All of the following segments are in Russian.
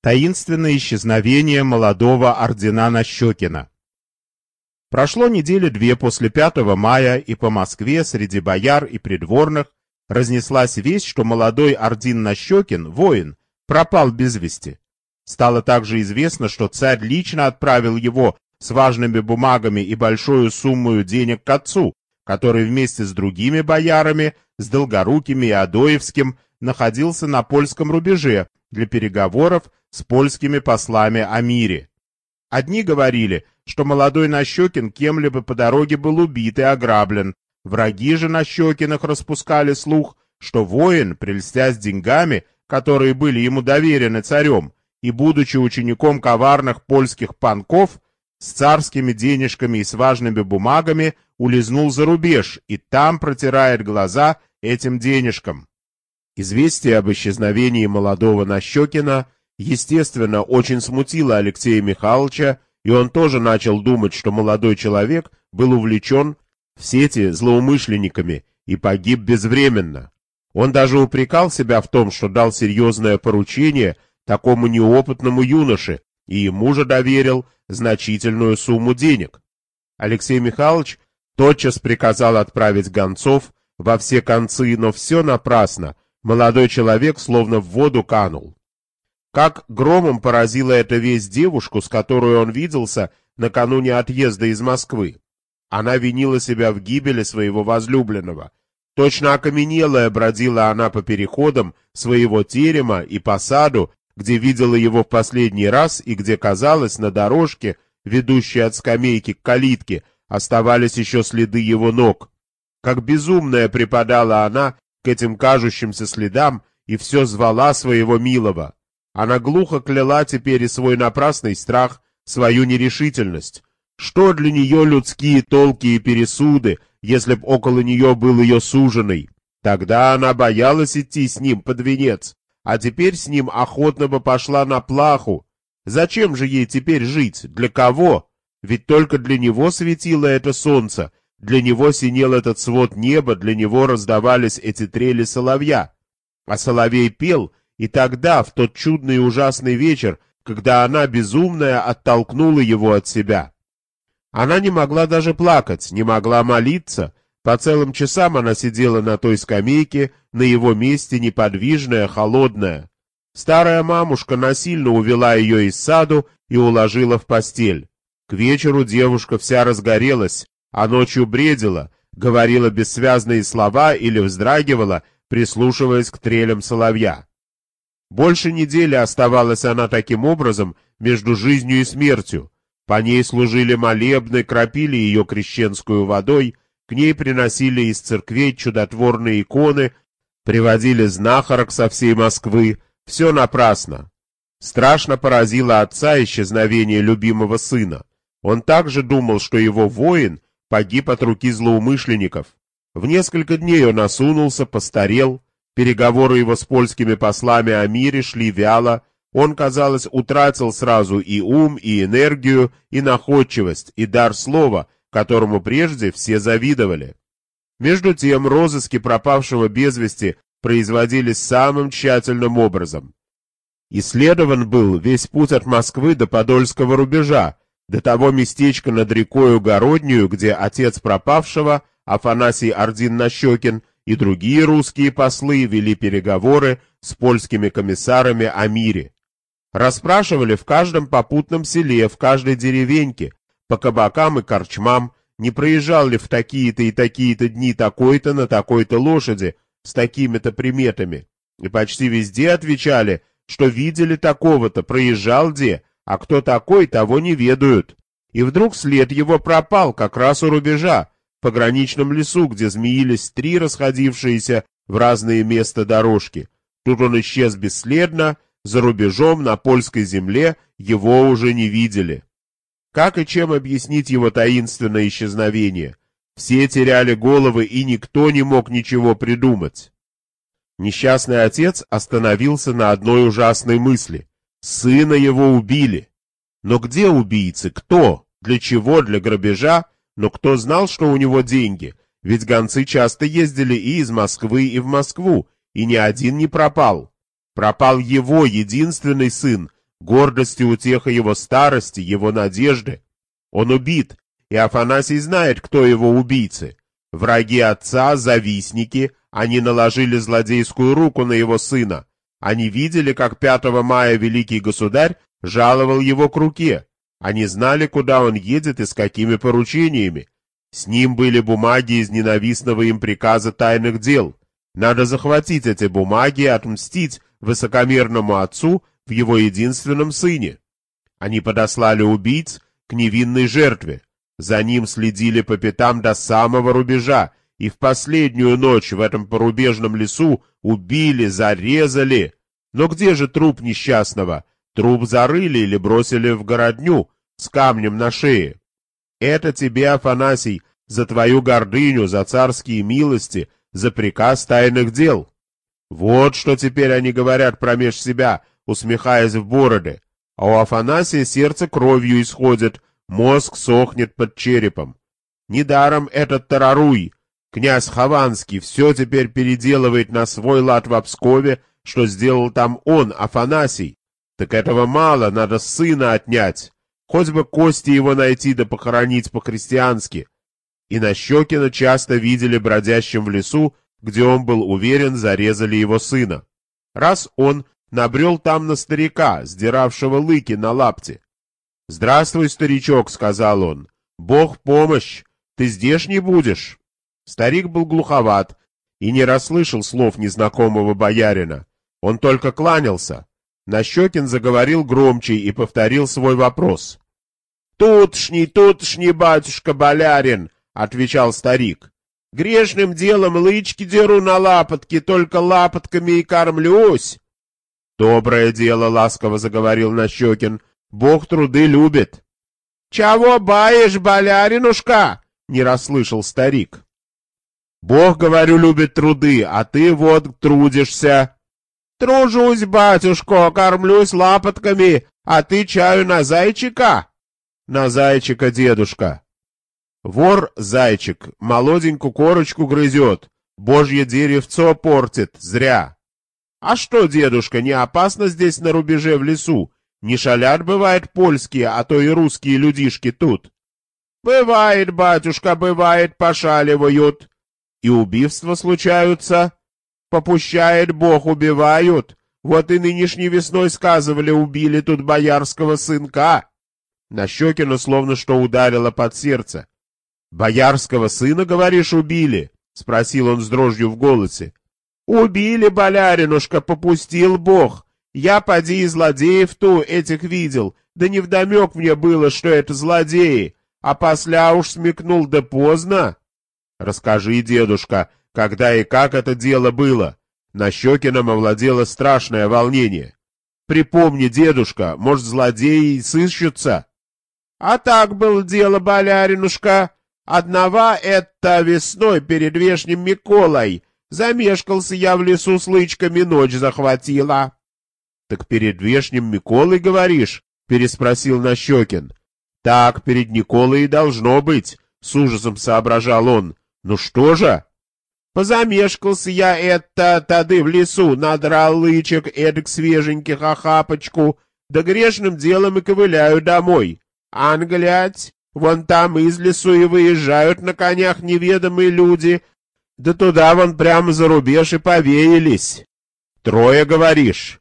Таинственное исчезновение молодого ордена Нащекина. Прошло недели две после 5 мая, и по Москве среди бояр и придворных разнеслась весть, что молодой орден Нащекин, воин, пропал без вести. Стало также известно, что царь лично отправил его с важными бумагами и большую сумму денег к отцу, который вместе с другими боярами, с Долгорукими и Адоевским, находился на польском рубеже для переговоров с польскими послами о мире. Одни говорили, что молодой Нащекин кем-либо по дороге был убит и ограблен. Враги же Нащекиных распускали слух, что воин, прельстясь деньгами, которые были ему доверены царем, и, будучи учеником коварных польских панков, с царскими денежками и с важными бумагами улизнул за рубеж и там протирает глаза этим денежкам. Известие об исчезновении молодого Нащекина – естественно, очень смутило Алексея Михайловича, и он тоже начал думать, что молодой человек был увлечен в сети злоумышленниками и погиб безвременно. Он даже упрекал себя в том, что дал серьезное поручение такому неопытному юноше, и ему же доверил значительную сумму денег. Алексей Михайлович тотчас приказал отправить гонцов во все концы, но все напрасно. Молодой человек словно в воду канул. Как громом поразила эта весть девушку, с которой он виделся накануне отъезда из Москвы. Она винила себя в гибели своего возлюбленного. Точно окаменелая бродила она по переходам своего терема и по саду, где видела его в последний раз и где, казалось, на дорожке, ведущей от скамейки к калитке, оставались еще следы его ног. Как безумная припадала она к этим кажущимся следам и все звала своего милого. Она глухо кляла теперь и свой напрасный страх, свою нерешительность. Что для нее людские толки и пересуды, если б около нее был ее суженый? Тогда она боялась идти с ним под венец, а теперь с ним охотно бы пошла на плаху. Зачем же ей теперь жить? Для кого? Ведь только для него светило это солнце, для него синел этот свод неба, для него раздавались эти трели соловья. А соловей пел, и тогда, в тот чудный и ужасный вечер, когда она, безумная, оттолкнула его от себя. Она не могла даже плакать, не могла молиться. По целым часам она сидела на той скамейке, на его месте неподвижная, холодная. Старая мамушка насильно увела ее из саду и уложила в постель. К вечеру девушка вся разгорелась, а ночью бредила, говорила бессвязные слова или вздрагивала, прислушиваясь к трелям соловья. Больше недели оставалась она таким образом между жизнью и смертью. По ней служили молебны, кропили ее крещенскую водой, к ней приносили из церквей чудотворные иконы, приводили знахарок со всей Москвы. Все напрасно. Страшно поразило отца исчезновение любимого сына. Он также думал, что его воин погиб от руки злоумышленников. В несколько дней он осунулся, постарел, Переговоры его с польскими послами о мире шли вяло, он, казалось, утратил сразу и ум, и энергию, и находчивость, и дар слова, которому прежде все завидовали. Между тем, розыски пропавшего без вести производились самым тщательным образом. Исследован был весь путь от Москвы до Подольского рубежа, до того местечка над рекою Городнюю, где отец пропавшего, Афанасий Ордин-Нащекин, и другие русские послы вели переговоры с польскими комиссарами о мире. Расспрашивали в каждом попутном селе, в каждой деревеньке, по кабакам и корчмам, не проезжал ли в такие-то и такие-то дни такой-то на такой-то лошади с такими-то приметами. И почти везде отвечали, что видели такого-то, проезжал где, а кто такой, того не ведают. И вдруг след его пропал как раз у рубежа, пограничном лесу, где змеились три расходившиеся в разные места дорожки. Тут он исчез бесследно, за рубежом на польской земле его уже не видели. Как и чем объяснить его таинственное исчезновение? Все теряли головы, и никто не мог ничего придумать. Несчастный отец остановился на одной ужасной мысли. Сына его убили. Но где убийцы? Кто? Для чего? Для грабежа? Но кто знал, что у него деньги? Ведь гонцы часто ездили и из Москвы, и в Москву, и ни один не пропал. Пропал его единственный сын, гордость и утеха его старости, его надежды. Он убит, и Афанасий знает, кто его убийцы. Враги отца, завистники, они наложили злодейскую руку на его сына. Они видели, как 5 мая великий государь жаловал его к руке. Они знали, куда он едет и с какими поручениями. С ним были бумаги из ненавистного им приказа тайных дел. Надо захватить эти бумаги и отмстить высокомерному отцу в его единственном сыне. Они подослали убийц к невинной жертве. За ним следили по пятам до самого рубежа, и в последнюю ночь в этом порубежном лесу убили, зарезали. Но где же труп несчастного? Труп зарыли или бросили в городню с камнем на шее. Это тебе, Афанасий, за твою гордыню, за царские милости, за приказ тайных дел. Вот что теперь они говорят промеж себя, усмехаясь в бороды. А у Афанасия сердце кровью исходит, мозг сохнет под черепом. Недаром этот тараруй, князь Хованский, все теперь переделывает на свой лад в Обскове, что сделал там он, Афанасий. Так этого мало, надо сына отнять. Хоть бы кости его найти да похоронить по-христиански. И на Нащекина часто видели бродящим в лесу, где он был уверен, зарезали его сына. Раз он набрел там на старика, сдиравшего лыки на лапте. «Здравствуй, старичок», — сказал он. «Бог помощь! Ты здешний будешь?» Старик был глуховат и не расслышал слов незнакомого боярина. Он только кланялся. Нащекин заговорил громче и повторил свой вопрос. «Тутшний, тутшний, батюшка болярин!» — отвечал старик. «Грешным делом лычки деру на лапотки, только лапотками и кормлюсь». «Доброе дело», — ласково заговорил Нащекин. «Бог труды любит». «Чего баешь, боляринушка?» — не расслышал старик. «Бог, говорю, любит труды, а ты вот трудишься». Тружусь, батюшко, кормлюсь лапотками, а ты чаю на зайчика? На зайчика, дедушка. Вор зайчик, молоденькую корочку грызет, божье деревцо портит, зря. А что, дедушка, не опасно здесь на рубеже в лесу? Не шалят, бывает, польские, а то и русские людишки тут? Бывает, батюшка, бывает, пошаливают. И убийства случаются. Попущает Бог, убивают. Вот и нынешней весной сказывали, убили тут боярского сынка. На Щекину словно что ударило под сердце. «Боярского сына, говоришь, убили?» — спросил он с дрожью в голосе. «Убили, боляринушка, попустил Бог. Я, поди, и злодеев ту этих видел, да невдомек мне было, что это злодеи, а после уж смекнул, да поздно». «Расскажи, дедушка, когда и как это дело было. На Щекином овладело страшное волнение. Припомни, дедушка, может, злодеи сыщутся? А так было дело, боляринушка. Одного это весной перед вешним Миколой. Замешкался я в лесу с лычками, ночь захватила. — Так перед вешним Миколой, говоришь? — переспросил Нащекин. — Так, перед Николой и должно быть, — с ужасом соображал он. — Ну что же? Позамешкался я это тады в лесу, надрал лычек эдак свеженьких охапочку, да грешным делом и ковыляю домой. Ан, глядь, вон там из лесу и выезжают на конях неведомые люди, да туда вон прямо за рубеж и повеялись. Трое, говоришь?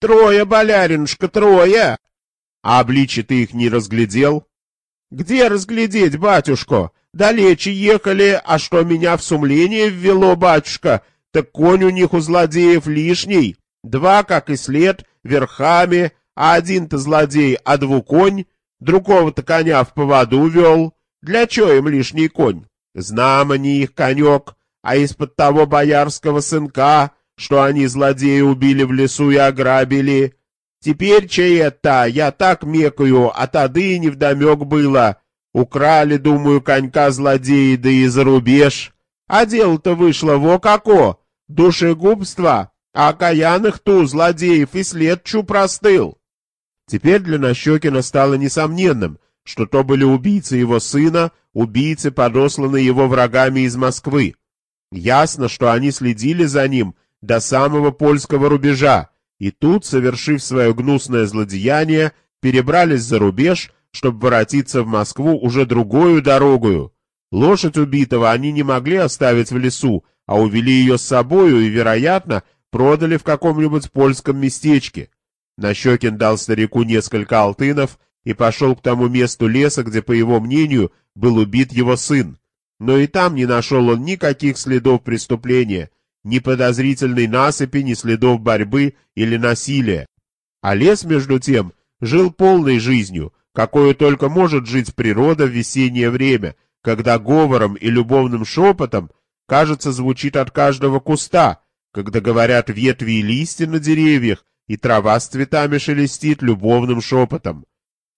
Трое, боляринушка, трое. А обличье ты их не разглядел? Где разглядеть, батюшко? Далече ехали, а что меня в сумление ввело, батюшка, так конь у них у злодеев лишний. Два, как и след, верхами, а один-то злодей, а двуконь, другого-то коня в поводу вел. Для чего им лишний конь? Знамени их конек, а из-под того боярского сынка, что они злодеи убили в лесу и ограбили. Теперь чей это, я так мекаю, а тады невдомек было, Украли, думаю, конька злодеи, да и за рубеж. А дело-то вышло во како, душегубство, а окаянных ту злодеев и след чу простыл. Теперь для Нащекина стало несомненным, что то были убийцы его сына, убийцы, подосланные его врагами из Москвы. Ясно, что они следили за ним до самого польского рубежа, и тут, совершив свое гнусное злодеяние, перебрались за рубеж, чтобы воротиться в Москву уже другую дорогою. Лошадь убитого они не могли оставить в лесу, а увели ее с собою и, вероятно, продали в каком-нибудь польском местечке. Нащекин дал старику несколько алтынов и пошел к тому месту леса, где, по его мнению, был убит его сын. Но и там не нашел он никаких следов преступления, ни подозрительной насыпи, ни следов борьбы или насилия. А лес, между тем, жил полной жизнью, какую только может жить природа в весеннее время, когда говором и любовным шепотом, кажется, звучит от каждого куста, когда говорят ветви и листья на деревьях, и трава с цветами шелестит любовным шепотом.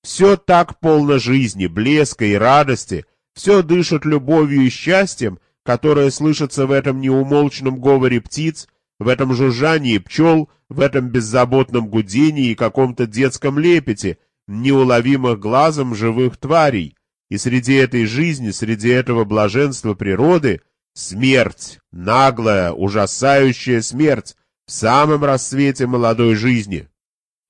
Все так полно жизни, блеска и радости, все дышит любовью и счастьем, которое слышится в этом неумолчном говоре птиц, в этом жужжании пчел, в этом беззаботном гудении и каком-то детском лепете, неуловимых глазом живых тварей. И среди этой жизни, среди этого блаженства природы, смерть, наглая, ужасающая смерть, в самом расцвете молодой жизни.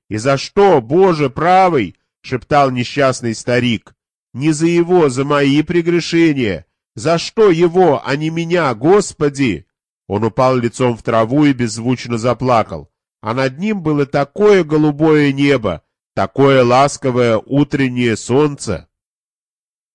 «И за что, Боже правый?» — шептал несчастный старик. «Не за его, за мои прегрешения! За что его, а не меня, Господи?» Он упал лицом в траву и беззвучно заплакал. А над ним было такое голубое небо, такое ласковое утреннее солнце.